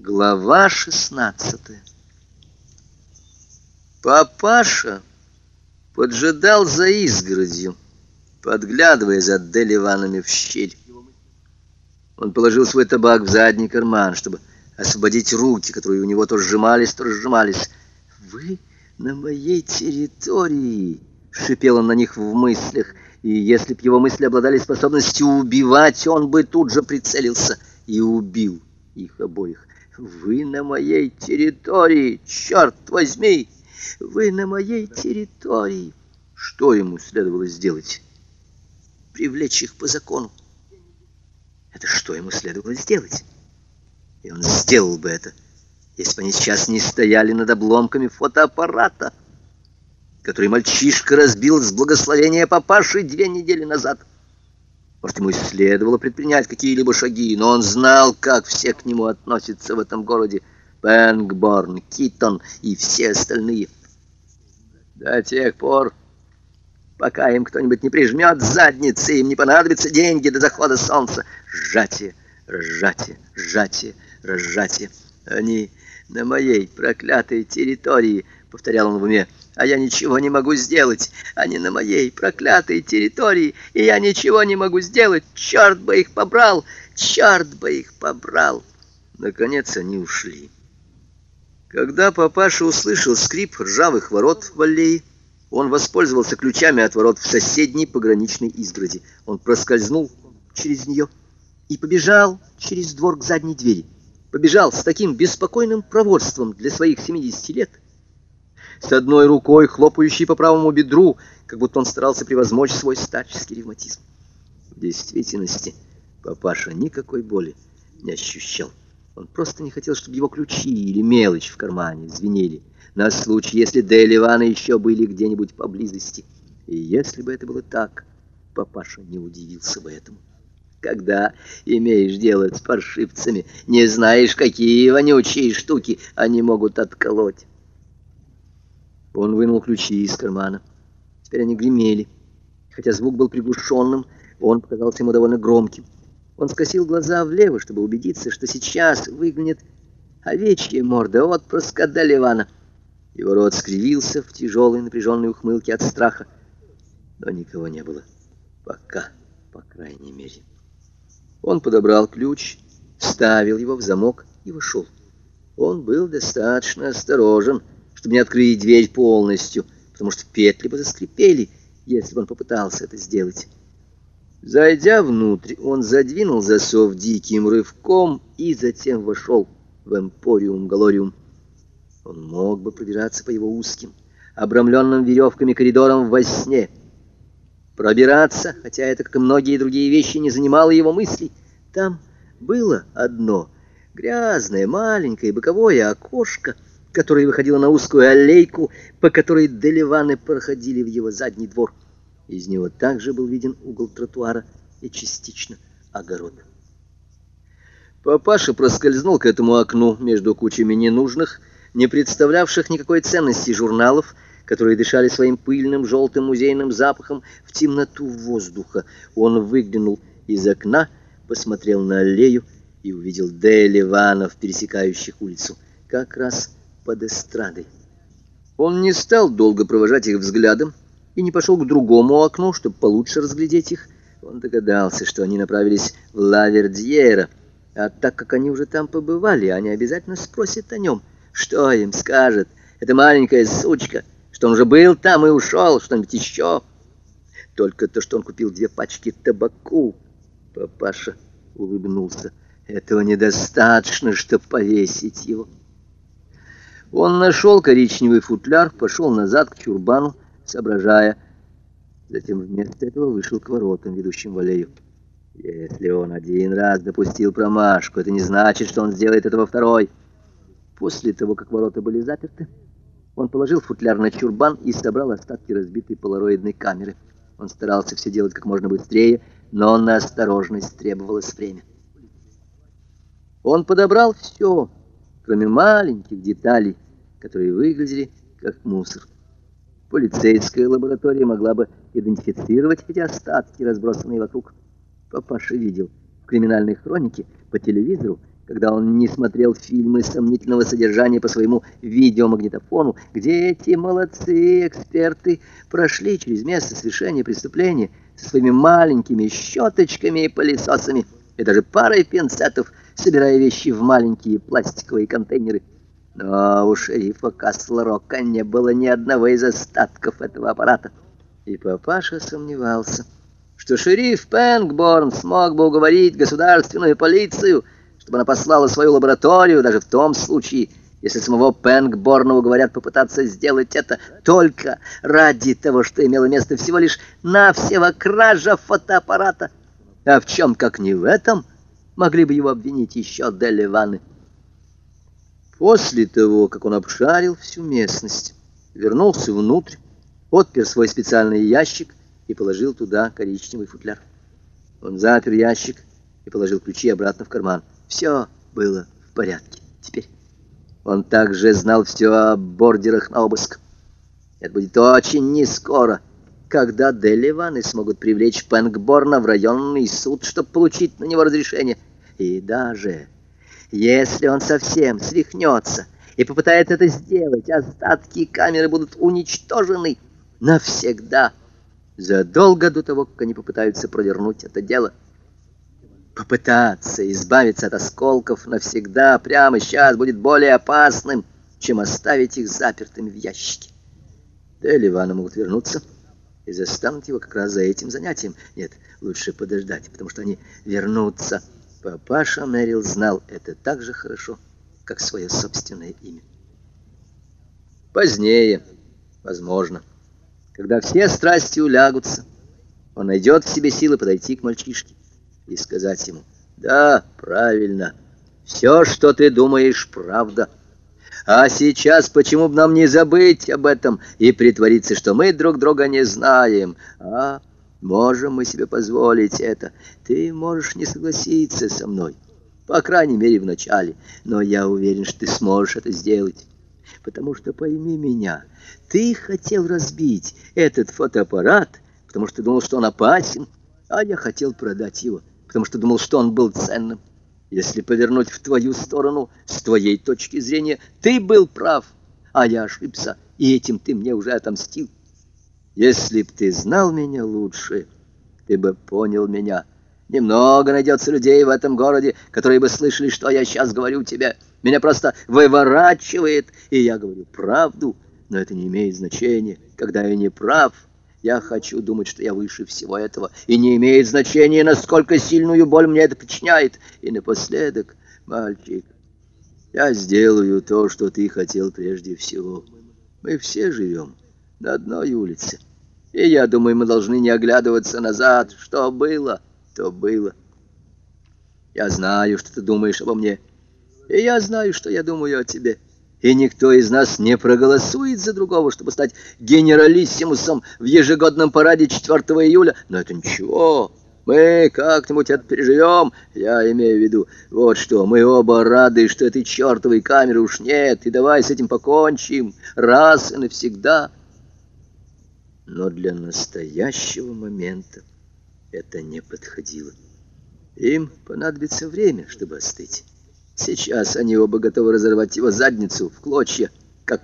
Глава шестнадцатая Папаша поджидал за изгородью, подглядывая за Деливанами в щель. Он положил свой табак в задний карман, чтобы освободить руки, которые у него то сжимались, то разжимались. «Вы на моей территории!» — шипел он на них в мыслях, и если б его мысли обладали способностью убивать, он бы тут же прицелился и убил их обоих. Вы на моей территории, черт возьми! Вы на моей территории. Что ему следовало сделать? Привлечь их по закону. Это что ему следовало сделать? И он сделал бы это, если бы они сейчас не стояли над обломками фотоаппарата, который мальчишка разбил с благословения папаши две недели назад. Может, ему и следовало предпринять какие-либо шаги, но он знал, как все к нему относятся в этом городе. Бэнгборн, Китон и все остальные. До тех пор, пока им кто-нибудь не прижмет задницы, им не понадобятся деньги до захода солнца. Сжатие, разжатие, сжатие, разжатие. Они на моей проклятой территории, повторял он в уме, а я ничего не могу сделать. Они на моей проклятой территории, и я ничего не могу сделать. Черт бы их побрал! Черт бы их побрал!» Наконец они ушли. Когда папаша услышал скрип ржавых ворот в аллее, он воспользовался ключами от ворот в соседней пограничной изгороди. Он проскользнул через нее и побежал через двор к задней двери. Побежал с таким беспокойным проворством для своих 70 лет, с одной рукой, хлопающей по правому бедру, как будто он старался превозмочь свой старческий ревматизм. В действительности папаша никакой боли не ощущал. Он просто не хотел, чтобы его ключи или мелочь в кармане звенели, на случай, если Дель Ивана еще были где-нибудь поблизости. И если бы это было так, папаша не удивился бы этому. Когда имеешь дело с паршивцами, не знаешь, какие вонючие штуки они могут отколоть. Он вынул ключи из кармана. Теперь они гремели. Хотя звук был приглушенным, он показался ему довольно громким. Он скосил глаза влево, чтобы убедиться, что сейчас выглянет овечья морда отпрыска Даливана. Его рот скривился в тяжелой напряженной ухмылке от страха. Но никого не было. Пока, по крайней мере. Он подобрал ключ, вставил его в замок и вошел. Он был достаточно осторожен, чтобы не открыть дверь полностью, потому что петли бы заскрипели, если бы он попытался это сделать. Зайдя внутрь, он задвинул засов диким рывком и затем вошел в эмпориум Галориум. Он мог бы пробираться по его узким, обрамленным веревками коридорам во сне. Пробираться, хотя это, как и многие другие вещи, не занимало его мыслей. Там было одно грязное маленькое боковое окошко — которая выходила на узкую аллейку, по которой Деливаны проходили в его задний двор. Из него также был виден угол тротуара и частично огород. Папаша проскользнул к этому окну между кучами ненужных, не представлявших никакой ценности журналов, которые дышали своим пыльным желтым музейным запахом в темноту воздуха. Он выглянул из окна, посмотрел на аллею и увидел Деливанов, пересекающих улицу. Как раз под эстрадой. Он не стал долго провожать их взглядом и не пошел к другому окну, чтобы получше разглядеть их. Он догадался, что они направились в Лавердьера, а так как они уже там побывали, они обязательно спросят о нем. Что им скажет эта маленькая сучка, что он уже был там и ушел, что-нибудь еще. Только то, что он купил две пачки табаку. Папаша улыбнулся. Этого недостаточно, чтобы повесить его. Он нашел коричневый футляр, пошел назад к чурбану, соображая. Затем вместо этого вышел к воротам, ведущим в аллею. Если он один раз допустил промашку, это не значит, что он сделает это во второй. После того, как ворота были заперты, он положил футляр на чурбан и собрал остатки разбитой полароидной камеры. Он старался все делать как можно быстрее, но на осторожность требовалось время. Он подобрал все, кроме маленьких деталей, которые выглядели как мусор. Полицейская лаборатория могла бы идентифицировать эти остатки, разбросанные вокруг. Папаша видел в криминальной хронике по телевизору, когда он не смотрел фильмы сомнительного содержания по своему видеомагнитофону, где эти молодцы эксперты прошли через место совершения преступления со своими маленькими щеточками и пылесосами, и даже парой пинцетов, собирая вещи в маленькие пластиковые контейнеры. Но у шерифа Касла-Рока не было ни одного из остатков этого аппарата. И папаша сомневался, что шериф Пэнгборн смог бы уговорить государственную полицию — чтобы она послала свою лабораторию, даже в том случае, если самого Пэнгборна уговорят попытаться сделать это только ради того, что имело место всего лишь навсего кража фотоаппарата. А в чем, как не в этом, могли бы его обвинить еще Делли Ванны. После того, как он обшарил всю местность, вернулся внутрь, отпер свой специальный ящик и положил туда коричневый футляр. Он запер ящик и положил ключи обратно в карман. Все было в порядке теперь. Он также знал все о бордерах на обыск. Это будет очень не скоро, когда Деливаны смогут привлечь Пэнгборна в районный суд, чтобы получить на него разрешение. И даже если он совсем свихнется и попытается это сделать, остатки камеры будут уничтожены навсегда, задолго до того, как они попытаются провернуть это дело. Попытаться избавиться от осколков навсегда прямо сейчас будет более опасным, чем оставить их запертыми в ящике. Да и Ливана могут вернуться и застанут его как раз за этим занятием. Нет, лучше подождать, потому что они вернутся. Папаша Мэрил знал это так же хорошо, как свое собственное имя. Позднее, возможно, когда все страсти улягутся, он найдет в себе силы подойти к мальчишке и сказать ему, «Да, правильно, все, что ты думаешь, правда. А сейчас почему бы нам не забыть об этом и притвориться, что мы друг друга не знаем? А можем мы себе позволить это? Ты можешь не согласиться со мной, по крайней мере, вначале, но я уверен, что ты сможешь это сделать». Потому что, пойми меня, ты хотел разбить этот фотоаппарат, потому что думал, что он опасен, а я хотел продать его потому что думал, что он был ценным. Если повернуть в твою сторону, с твоей точки зрения, ты был прав, а я ошибся, и этим ты мне уже отомстил. Если б ты знал меня лучше, ты бы понял меня. Немного найдется людей в этом городе, которые бы слышали, что я сейчас говорю тебе. Меня просто выворачивает, и я говорю правду, но это не имеет значения, когда я не прав. Я хочу думать, что я выше всего этого, и не имеет значения, насколько сильную боль мне это причиняет. И напоследок, мальчик, я сделаю то, что ты хотел прежде всего. Мы все живем на одной улице, и я думаю, мы должны не оглядываться назад. Что было, то было. Я знаю, что ты думаешь обо мне, и я знаю, что я думаю о тебе и никто из нас не проголосует за другого, чтобы стать генералиссимусом в ежегодном параде 4 июля. Но это ничего, мы как-нибудь это переживем. Я имею в виду, вот что, мы оба рады, что этой чертовой камеры уж нет, и давай с этим покончим раз и навсегда. Но для настоящего момента это не подходило. Им понадобится время, чтобы остыть. Сейчас они оба готовы разорвать его задницу в клочья. Как...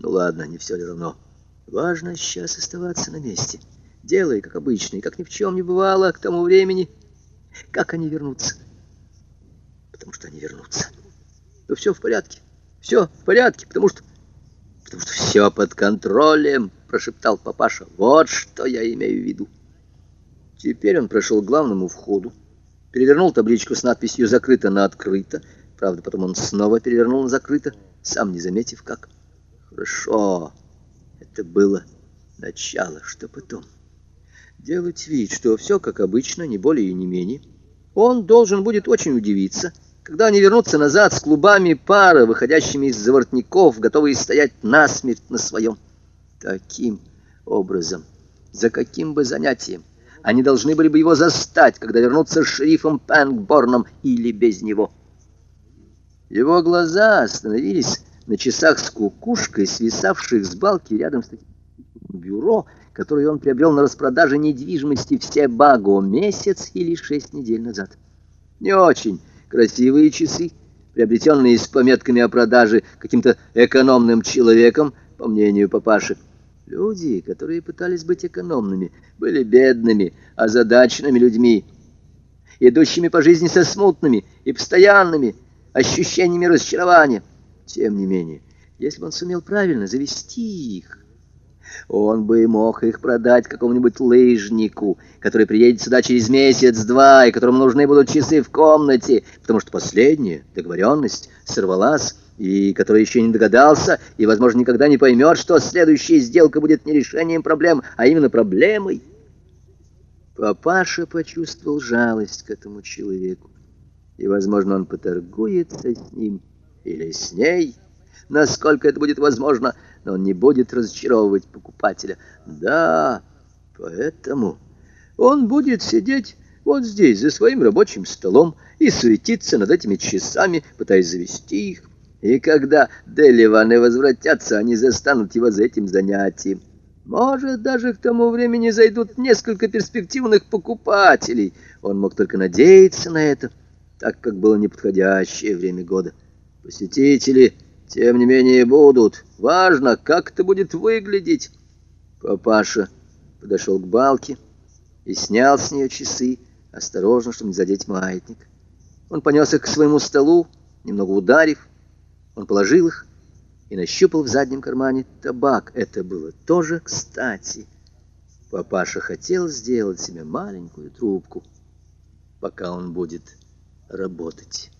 Ну ладно, не все ли равно. Важно сейчас оставаться на месте. Делай, как обычно, и как ни в чем не бывало к тому времени, как они вернутся. Потому что они вернутся. Но все в порядке. Все в порядке, потому что... Потому что все под контролем, прошептал папаша. Вот что я имею в виду. Теперь он прошел к главному входу перевернул табличку с надписью «Закрыто» на «Открыто». Правда, потом он снова перевернул на «Закрыто», сам не заметив как. Хорошо, это было начало, что потом. Делать вид, что все как обычно, не более и не менее. Он должен будет очень удивиться, когда они вернутся назад с клубами пара, выходящими из заворотников, готовые стоять насмерть на своем. Таким образом, за каким бы занятием они должны были бы его застать, когда вернутся с шерифом Пэнгборном или без него. Его глаза остановились на часах с кукушкой, свисавших с балки рядом с бюро, которое он приобрел на распродаже недвижимости в Себаго месяц или шесть недель назад. Не очень красивые часы, приобретенные с пометками о продаже каким-то экономным человеком, по мнению папаши. Люди, которые пытались быть экономными, были бедными, озадаченными людьми, идущими по жизни со смутными и постоянными ощущениями разочарования. Тем не менее, если бы он сумел правильно завести их, он бы мог их продать какому-нибудь лыжнику, который приедет сюда через месяц-два, и которому нужны будут часы в комнате, потому что последняя договоренность сорвалась, и который еще не догадался, и, возможно, никогда не поймет, что следующая сделка будет не решением проблем, а именно проблемой. Папаша почувствовал жалость к этому человеку, и, возможно, он поторгуется с ним или с ней, насколько это будет возможно, но он не будет разочаровывать покупателя. Да, поэтому он будет сидеть вот здесь, за своим рабочим столом, и суетиться над этими часами, пытаясь завести их. И когда Деливаны возвратятся, они застанут его за этим занятием. Может, даже к тому времени зайдут несколько перспективных покупателей. Он мог только надеяться на это, так как было неподходящее время года. Посетители тем не менее будут. Важно, как это будет выглядеть. Папаша подошел к балке и снял с нее часы, осторожно, чтобы не задеть маятник. Он понес их к своему столу, немного ударив. Он положил их и нащупал в заднем кармане табак. Это было тоже кстати. Папаша хотел сделать себе маленькую трубку, пока он будет работать.